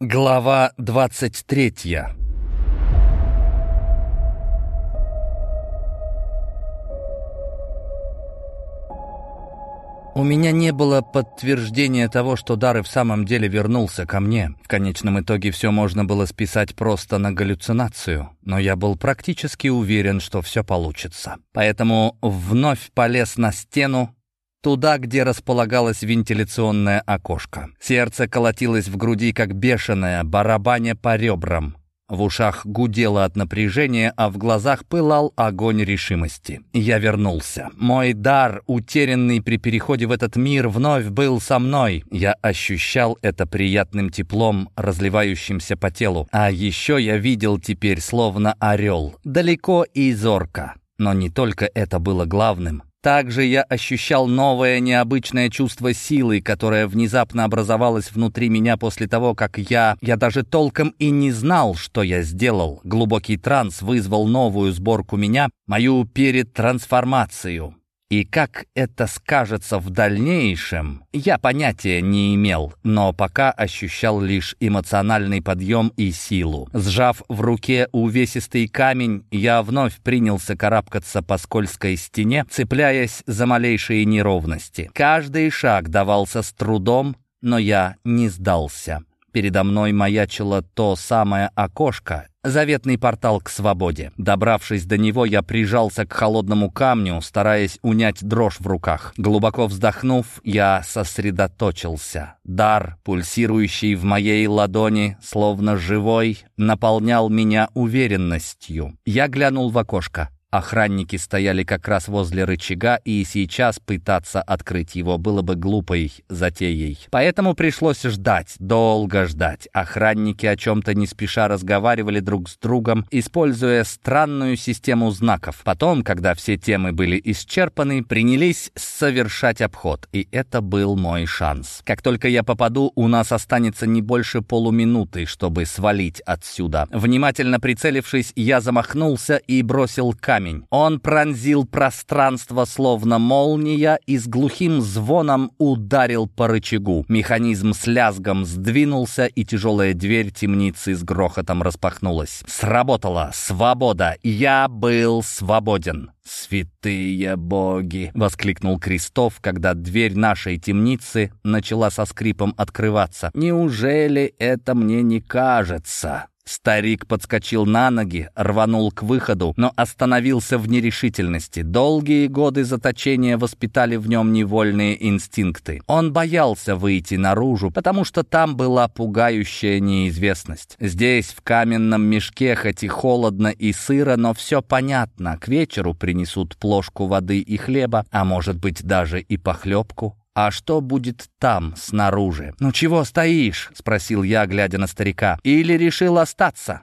Глава 23 У меня не было подтверждения того, что дар и в самом деле вернулся ко мне. В конечном итоге все можно было списать просто на галлюцинацию, но я был практически уверен, что все получится. Поэтому вновь полез на стену, туда, где располагалось вентиляционное окошко. Сердце колотилось в груди, как бешеное, барабаня по ребрам. В ушах гудело от напряжения, а в глазах пылал огонь решимости. Я вернулся. Мой дар, утерянный при переходе в этот мир, вновь был со мной. Я ощущал это приятным теплом, разливающимся по телу. А еще я видел теперь словно орел, далеко и зорко. Но не только это было главным. Также я ощущал новое необычное чувство силы, которое внезапно образовалось внутри меня после того, как я... Я даже толком и не знал, что я сделал. Глубокий транс вызвал новую сборку меня, мою перетрансформацию. И как это скажется в дальнейшем, я понятия не имел, но пока ощущал лишь эмоциональный подъем и силу. Сжав в руке увесистый камень, я вновь принялся карабкаться по скользкой стене, цепляясь за малейшие неровности. Каждый шаг давался с трудом, но я не сдался. Передо мной маячило то самое окошко, заветный портал к свободе. Добравшись до него, я прижался к холодному камню, стараясь унять дрожь в руках. Глубоко вздохнув, я сосредоточился. Дар, пульсирующий в моей ладони, словно живой, наполнял меня уверенностью. Я глянул в окошко. Охранники стояли как раз возле рычага, и сейчас пытаться открыть его было бы глупой затеей. Поэтому пришлось ждать, долго ждать. Охранники о чем-то не спеша разговаривали друг с другом, используя странную систему знаков. Потом, когда все темы были исчерпаны, принялись совершать обход, и это был мой шанс. Как только я попаду, у нас останется не больше полуминуты, чтобы свалить отсюда. Внимательно прицелившись, я замахнулся и бросил камень камень. Он пронзил пространство, словно молния, и с глухим звоном ударил по рычагу. Механизм с лязгом сдвинулся, и тяжелая дверь темницы с грохотом распахнулась. Сработала свобода. Я был свободен. «Святые боги!» — воскликнул Крестов, когда дверь нашей темницы начала со скрипом открываться. «Неужели это мне не кажется?» Старик подскочил на ноги, рванул к выходу, но остановился в нерешительности. Долгие годы заточения воспитали в нем невольные инстинкты. Он боялся выйти наружу, потому что там была пугающая неизвестность. Здесь, в каменном мешке, хоть и холодно и сыро, но все понятно. К вечеру принесут плошку воды и хлеба, а может быть даже и похлебку. «А что будет там, снаружи?» «Ну чего стоишь?» — спросил я, глядя на старика. «Или решил остаться?»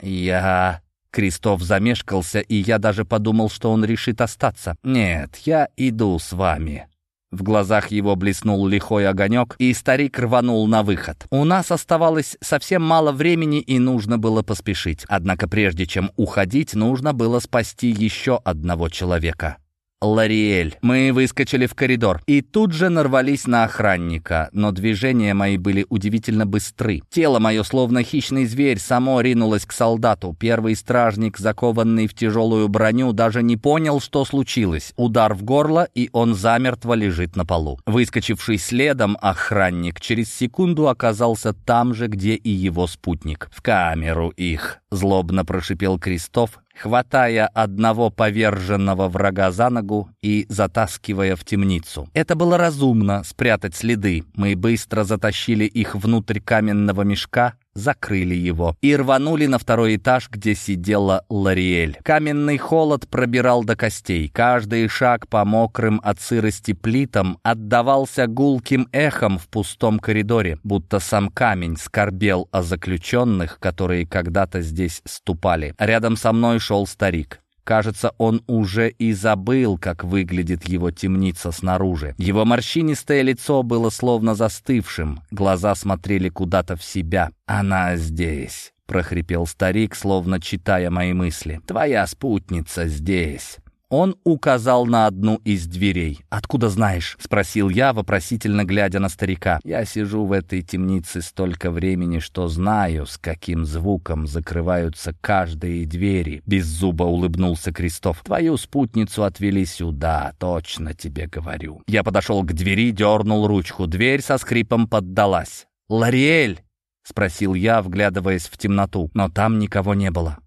«Я...» Крестов замешкался, и я даже подумал, что он решит остаться. «Нет, я иду с вами». В глазах его блеснул лихой огонек, и старик рванул на выход. У нас оставалось совсем мало времени, и нужно было поспешить. Однако прежде чем уходить, нужно было спасти еще одного человека. Лариэль. Мы выскочили в коридор и тут же нарвались на охранника, но движения мои были удивительно быстры. Тело мое, словно хищный зверь, само ринулось к солдату. Первый стражник, закованный в тяжелую броню, даже не понял, что случилось. Удар в горло, и он замертво лежит на полу. Выскочивший следом охранник через секунду оказался там же, где и его спутник. «В камеру их!» — злобно прошипел Крестов, хватая одного поверженного врага за ногу и затаскивая в темницу. Это было разумно — спрятать следы. Мы быстро затащили их внутрь каменного мешка, закрыли его и рванули на второй этаж, где сидела Лариэль. Каменный холод пробирал до костей. Каждый шаг по мокрым от сырости плитам отдавался гулким эхом в пустом коридоре, будто сам камень скорбел о заключенных, которые когда-то здесь ступали. Рядом со мной шел старик. Кажется, он уже и забыл, как выглядит его темница снаружи. Его морщинистое лицо было словно застывшим, глаза смотрели куда-то в себя. «Она здесь», — прохрипел старик, словно читая мои мысли. «Твоя спутница здесь». Он указал на одну из дверей. «Откуда знаешь?» — спросил я, вопросительно глядя на старика. «Я сижу в этой темнице столько времени, что знаю, с каким звуком закрываются каждые двери». Без зуба улыбнулся Крестов. «Твою спутницу отвели сюда, точно тебе говорю». Я подошел к двери, дернул ручку. Дверь со скрипом поддалась. «Лариэль!» — спросил я, вглядываясь в темноту, но там никого не было.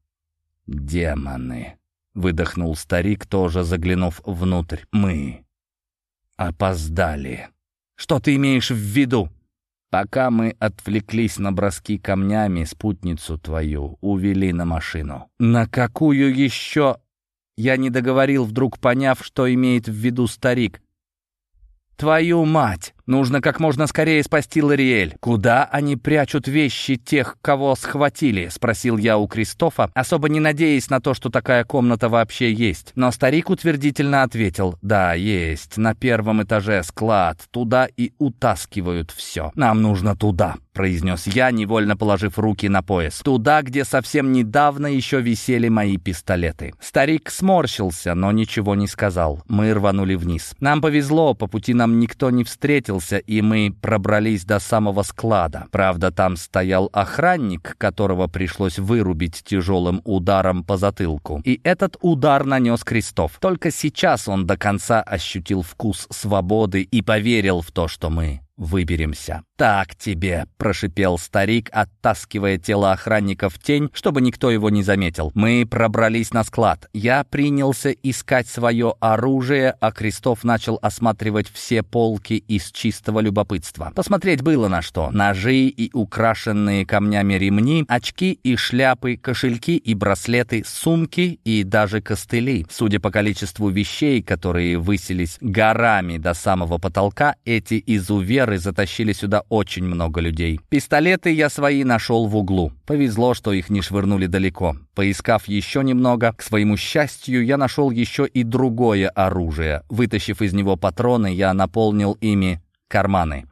«Демоны!» — выдохнул старик, тоже заглянув внутрь. «Мы опоздали». «Что ты имеешь в виду?» «Пока мы отвлеклись на броски камнями, спутницу твою увели на машину». «На какую еще?» Я не договорил, вдруг поняв, что имеет в виду старик. «Твою мать! Нужно как можно скорее спасти Лориэль. Куда они прячут вещи тех, кого схватили?» — спросил я у Кристофа, особо не надеясь на то, что такая комната вообще есть. Но старик утвердительно ответил, «Да, есть. На первом этаже склад. Туда и утаскивают все. Нам нужно туда», — произнес я, невольно положив руки на пояс. «Туда, где совсем недавно еще висели мои пистолеты». Старик сморщился, но ничего не сказал. Мы рванули вниз. Нам повезло, по пути нам никто не встретился, и мы пробрались до самого склада. Правда, там стоял охранник, которого пришлось вырубить тяжелым ударом по затылку. И этот удар нанес Крестов. Только сейчас он до конца ощутил вкус свободы и поверил в то, что мы выберемся. «Так тебе», — прошипел старик, оттаскивая тело охранника в тень, чтобы никто его не заметил. Мы пробрались на склад. Я принялся искать свое оружие, а Крестов начал осматривать все полки из чистого любопытства. Посмотреть было на что. Ножи и украшенные камнями ремни, очки и шляпы, кошельки и браслеты, сумки и даже костыли. Судя по количеству вещей, которые высились горами до самого потолка, эти изуверы Гитлеры затащили сюда очень много людей. Пистолеты я свои нашел в углу. Повезло, что их не швырнули далеко. Поискав еще немного, к своему счастью, я нашел еще и другое оружие. Вытащив из него патроны, я наполнил ими карманы.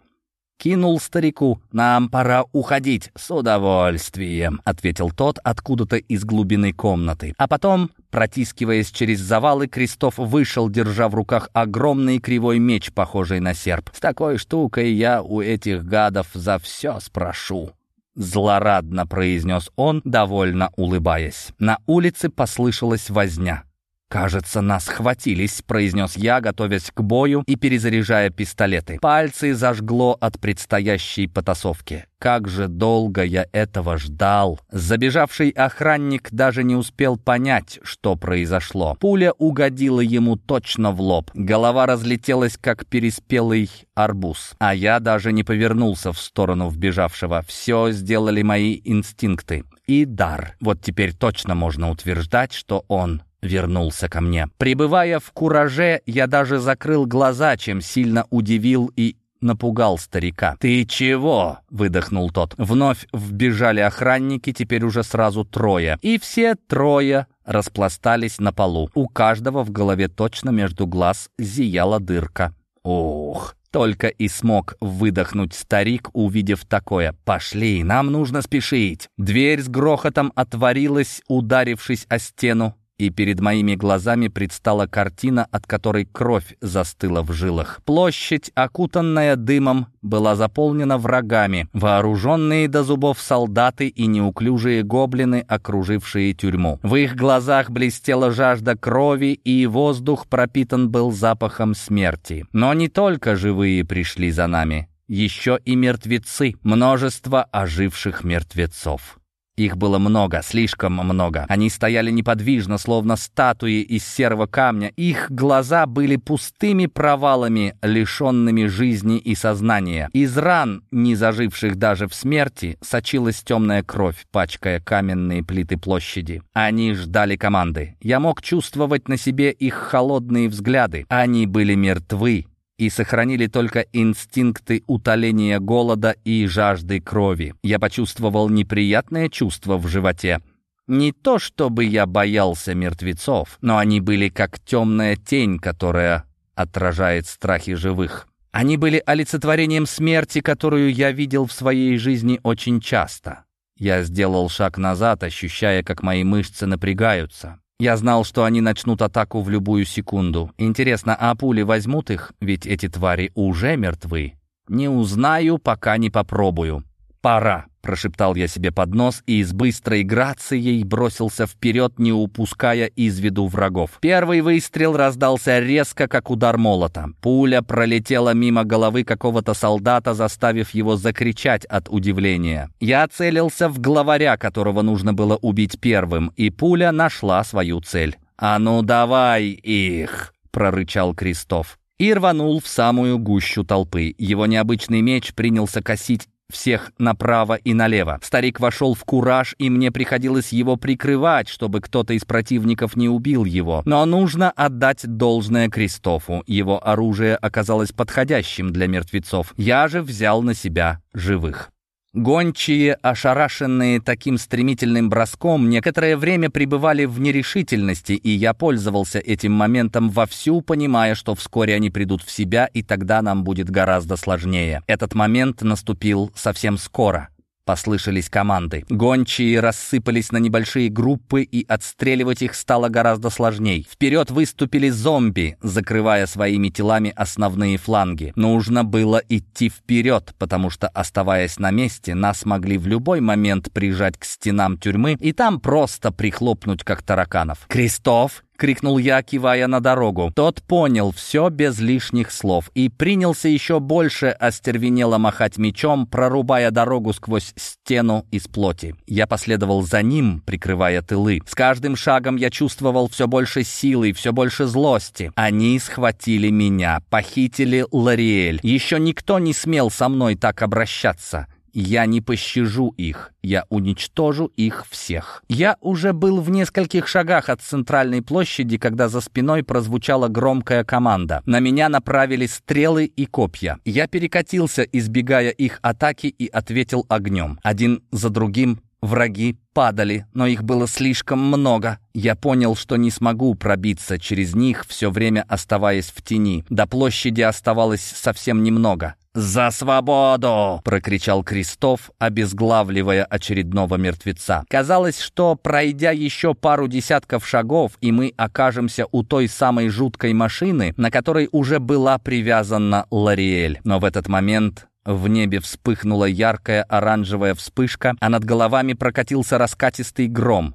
Кинул старику. «Нам пора уходить». «С удовольствием», — ответил тот откуда-то из глубины комнаты. А потом, протискиваясь через завалы, Крестов вышел, держа в руках огромный кривой меч, похожий на серп. «С такой штукой я у этих гадов за все спрошу». Злорадно произнес он, довольно улыбаясь. На улице послышалась возня. «Кажется, нас хватились», — произнес я, готовясь к бою и перезаряжая пистолеты. Пальцы зажгло от предстоящей потасовки. Как же долго я этого ждал. Забежавший охранник даже не успел понять, что произошло. Пуля угодила ему точно в лоб. Голова разлетелась, как переспелый арбуз. А я даже не повернулся в сторону вбежавшего. Все сделали мои инстинкты. И дар. Вот теперь точно можно утверждать, что он вернулся ко мне. Пребывая в кураже, я даже закрыл глаза, чем сильно удивил и напугал старика. «Ты чего?» — выдохнул тот. Вновь вбежали охранники, теперь уже сразу трое. И все трое распластались на полу. У каждого в голове точно между глаз зияла дырка. «Ох!» Только и смог выдохнуть старик, увидев такое. «Пошли, нам нужно спешить!» Дверь с грохотом отворилась, ударившись о стену и перед моими глазами предстала картина, от которой кровь застыла в жилах. Площадь, окутанная дымом, была заполнена врагами, вооруженные до зубов солдаты и неуклюжие гоблины, окружившие тюрьму. В их глазах блестела жажда крови, и воздух пропитан был запахом смерти. Но не только живые пришли за нами. Еще и мертвецы, множество оживших мертвецов. Их было много, слишком много. Они стояли неподвижно, словно статуи из серого камня. Их глаза были пустыми провалами, лишенными жизни и сознания. Из ран, не заживших даже в смерти, сочилась темная кровь, пачкая каменные плиты площади. Они ждали команды. Я мог чувствовать на себе их холодные взгляды. Они были мертвы, и сохранили только инстинкты утоления голода и жажды крови. Я почувствовал неприятное чувство в животе. Не то чтобы я боялся мертвецов, но они были как темная тень, которая отражает страхи живых. Они были олицетворением смерти, которую я видел в своей жизни очень часто. Я сделал шаг назад, ощущая, как мои мышцы напрягаются. Я знал, что они начнут атаку в любую секунду. Интересно, а пули возьмут их? Ведь эти твари уже мертвы. Не узнаю, пока не попробую. «Пора!» — прошептал я себе под нос и с быстрой грацией бросился вперед, не упуская из виду врагов. Первый выстрел раздался резко, как удар молота. Пуля пролетела мимо головы какого-то солдата, заставив его закричать от удивления. Я целился в главаря, которого нужно было убить первым, и пуля нашла свою цель. «А ну давай их!» — прорычал Крестов и рванул в самую гущу толпы. Его необычный меч принялся косить всех направо и налево. Старик вошел в кураж, и мне приходилось его прикрывать, чтобы кто-то из противников не убил его. Но нужно отдать должное Кристофу. Его оружие оказалось подходящим для мертвецов. Я же взял на себя живых. Гончие, ошарашенные таким стремительным броском, некоторое время пребывали в нерешительности, и я пользовался этим моментом вовсю, понимая, что вскоре они придут в себя, и тогда нам будет гораздо сложнее. Этот момент наступил совсем скоро. Послышались команды. Гончие рассыпались на небольшие группы, и отстреливать их стало гораздо сложней. Вперед выступили зомби, закрывая своими телами основные фланги. Нужно было идти вперед, потому что, оставаясь на месте, нас могли в любой момент прижать к стенам тюрьмы и там просто прихлопнуть, как тараканов. «Крестов!» — крикнул я, кивая на дорогу. Тот понял все без лишних слов и принялся еще больше остервенело махать мечом, прорубая дорогу сквозь стену из плоти. Я последовал за ним, прикрывая тылы. С каждым шагом я чувствовал все больше силы, все больше злости. Они схватили меня, похитили Лариэль. Еще никто не смел со мной так обращаться. Я не пощажу их, я уничтожу их всех. Я уже был в нескольких шагах от центральной площади, когда за спиной прозвучала громкая команда. На меня направили стрелы и копья. Я перекатился, избегая их атаки, и ответил огнем. Один за другим Враги падали, но их было слишком много. Я понял, что не смогу пробиться через них, все время оставаясь в тени. До площади оставалось совсем немного. «За свободу!» — прокричал Крестов, обезглавливая очередного мертвеца. Казалось, что, пройдя еще пару десятков шагов, и мы окажемся у той самой жуткой машины, на которой уже была привязана Лариэль. Но в этот момент в небе вспыхнула яркая оранжевая вспышка, а над головами прокатился раскатистый гром.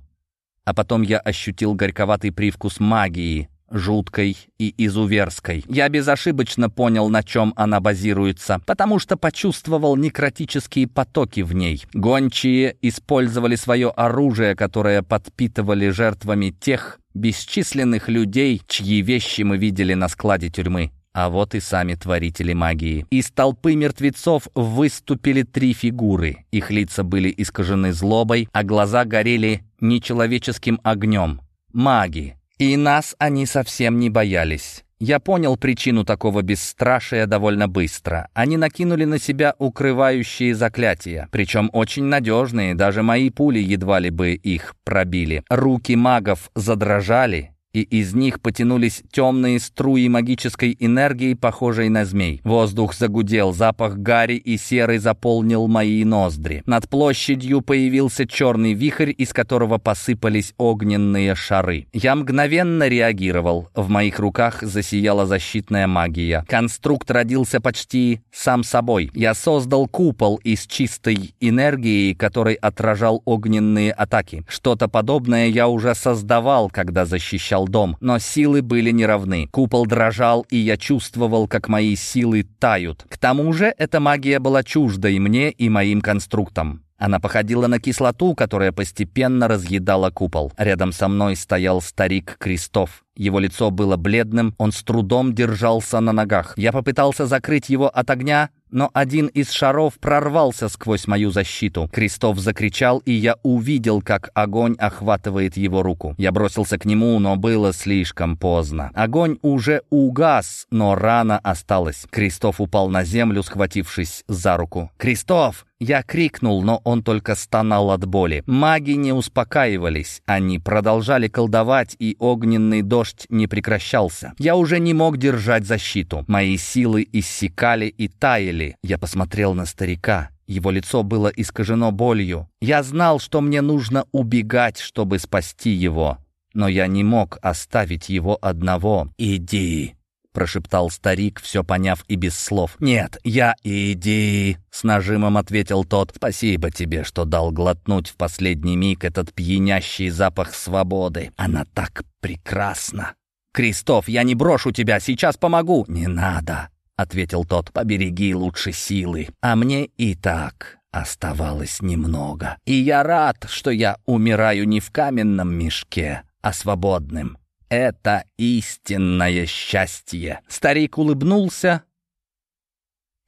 А потом я ощутил горьковатый привкус магии, жуткой и изуверской. Я безошибочно понял, на чем она базируется, потому что почувствовал некротические потоки в ней. Гончие использовали свое оружие, которое подпитывали жертвами тех бесчисленных людей, чьи вещи мы видели на складе тюрьмы. А вот и сами творители магии. Из толпы мертвецов выступили три фигуры. Их лица были искажены злобой, а глаза горели нечеловеческим огнем. Маги. И нас они совсем не боялись. Я понял причину такого бесстрашия довольно быстро. Они накинули на себя укрывающие заклятия, причем очень надежные, даже мои пули едва ли бы их пробили. Руки магов задрожали, и из них потянулись темные струи магической энергии, похожей на змей. Воздух загудел, запах гари и серы заполнил мои ноздри. Над площадью появился черный вихрь, из которого посыпались огненные шары. Я мгновенно реагировал. В моих руках засияла защитная магия. Конструкт родился почти сам собой. Я создал купол из чистой энергии, который отражал огненные атаки. Что-то подобное я уже создавал, когда защищал защищал дом, но силы были неравны. Купол дрожал, и я чувствовал, как мои силы тают. К тому же эта магия была чуждой мне и моим конструктам. Она походила на кислоту, которая постепенно разъедала купол. Рядом со мной стоял старик Крестов. Его лицо было бледным, он с трудом держался на ногах. Я попытался закрыть его от огня, но один из шаров прорвался сквозь мою защиту. Крестов закричал, и я увидел, как огонь охватывает его руку. Я бросился к нему, но было слишком поздно. Огонь уже угас, но рана осталась. Крестов упал на землю, схватившись за руку. «Крестов!» Я крикнул, но он только стонал от боли. Маги не успокаивались. Они продолжали колдовать, и огненный дождь не прекращался. Я уже не мог держать защиту. Мои силы иссякали и таяли. Я посмотрел на старика. Его лицо было искажено болью. Я знал, что мне нужно убегать, чтобы спасти его. но я не мог оставить его одного. «Иди!» — прошептал старик, все поняв и без слов. «Нет, я иди!» — с нажимом ответил тот. «Спасибо тебе, что дал глотнуть в последний миг этот пьянящий запах свободы. Она так прекрасна!» «Кристоф, я не брошу тебя, сейчас помогу!» «Не надо!» — ответил тот. «Побереги лучше силы, а мне и так оставалось немного. И я рад, что я умираю не в каменном мешке, а свободным. Это истинное счастье. Старик улыбнулся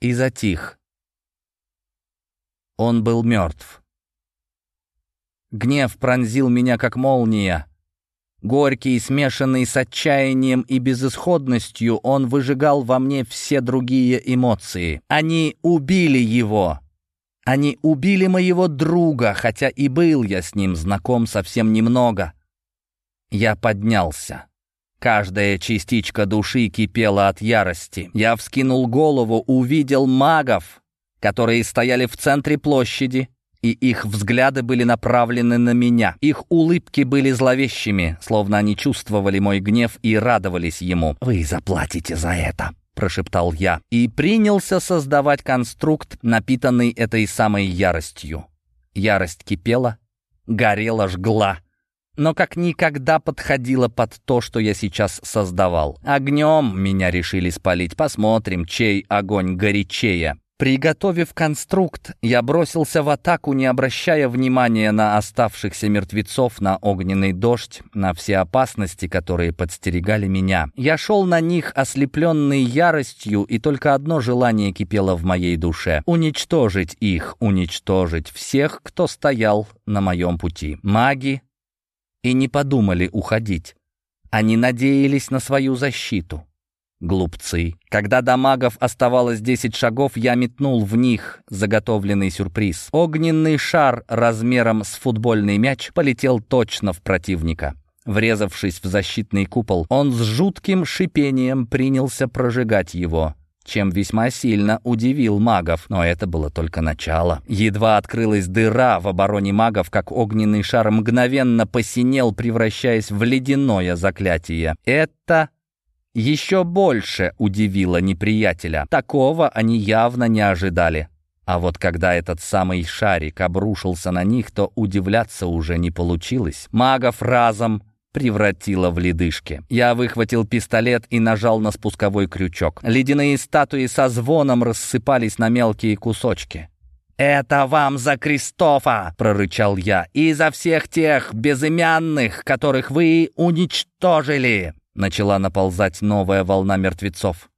и затих. Он был мертв. Гнев пронзил меня, как молния. Горький, смешанный с отчаянием и безысходностью, он выжигал во мне все другие эмоции. Они убили его. Они убили моего друга, хотя и был я с ним знаком совсем немного. Я поднялся. Каждая частичка души кипела от ярости. Я вскинул голову, увидел магов, которые стояли в центре площади, и их взгляды были направлены на меня. Их улыбки были зловещими, словно они чувствовали мой гнев и радовались ему. «Вы заплатите за это», — прошептал я, и принялся создавать конструкт, напитанный этой самой яростью. Ярость кипела, горела, жгла но как никогда подходила под то, что я сейчас создавал. Огнем меня решили спалить. Посмотрим, чей огонь горячее. Приготовив конструкт, я бросился в атаку, не обращая внимания на оставшихся мертвецов, на огненный дождь, на все опасности, которые подстерегали меня. Я шел на них, ослепленный яростью, и только одно желание кипело в моей душе — уничтожить их, уничтожить всех, кто стоял на моем пути. Маги, и не подумали уходить. Они надеялись на свою защиту. Глупцы. Когда до магов оставалось десять шагов, я метнул в них заготовленный сюрприз. Огненный шар размером с футбольный мяч полетел точно в противника. Врезавшись в защитный купол, он с жутким шипением принялся прожигать его чем весьма сильно удивил магов, но это было только начало. Едва открылась дыра в обороне магов, как огненный шар мгновенно посинел, превращаясь в ледяное заклятие. Это еще больше удивило неприятеля. Такого они явно не ожидали. А вот когда этот самый шарик обрушился на них, то удивляться уже не получилось. Магов разом превратило в ледышки. Я выхватил пистолет и нажал на спусковой крючок. Ледяные статуи со звоном рассыпались на мелкие кусочки. «Это вам за Кристофа!» — прорычал я. «И за всех тех безымянных, которых вы уничтожили!» Начала наползать новая волна мертвецов.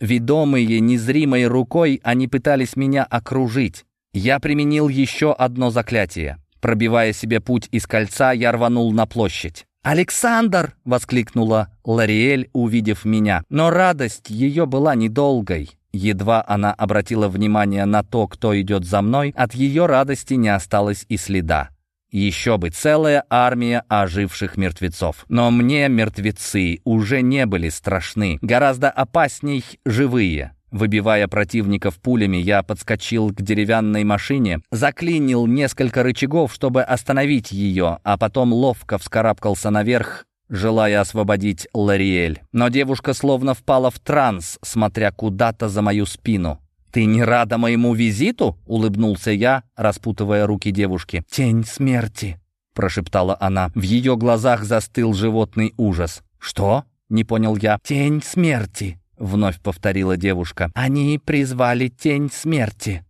Ведомые незримой рукой, они пытались меня окружить. Я применил еще одно заклятие. Пробивая себе путь из кольца, я рванул на площадь. «Александр!» — воскликнула Лариэль, увидев меня. Но радость ее была недолгой. Едва она обратила внимание на то, кто идет за мной, от ее радости не осталось и следа. Еще бы целая армия оживших мертвецов. Но мне мертвецы уже не были страшны. Гораздо опасней живые. Выбивая противников пулями, я подскочил к деревянной машине, заклинил несколько рычагов, чтобы остановить ее, а потом ловко вскарабкался наверх, желая освободить Лариэль. Но девушка словно впала в транс, смотря куда-то за мою спину. «Ты не рада моему визиту?» — улыбнулся я, распутывая руки девушки. «Тень смерти», — прошептала она. В ее глазах застыл животный ужас. «Что?» — не понял я. «Тень смерти», — вновь повторила девушка. «Они призвали тень смерти».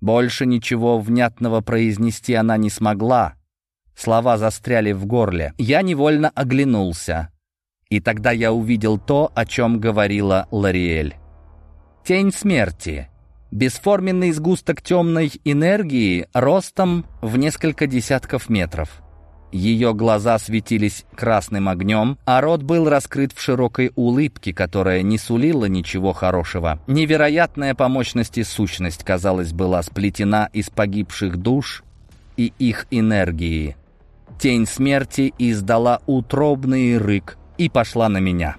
Больше ничего внятного произнести она не смогла. Слова застряли в горле. Я невольно оглянулся. И тогда я увидел то, о чем говорила Лариэль. Тень смерти. Бесформенный сгусток темной энергии ростом в несколько десятков метров. Ее глаза светились красным огнем, а рот был раскрыт в широкой улыбке, которая не сулила ничего хорошего. Невероятная по мощности сущность, казалось, была сплетена из погибших душ и их энергии. Тень смерти издала утробный рык и пошла на меня.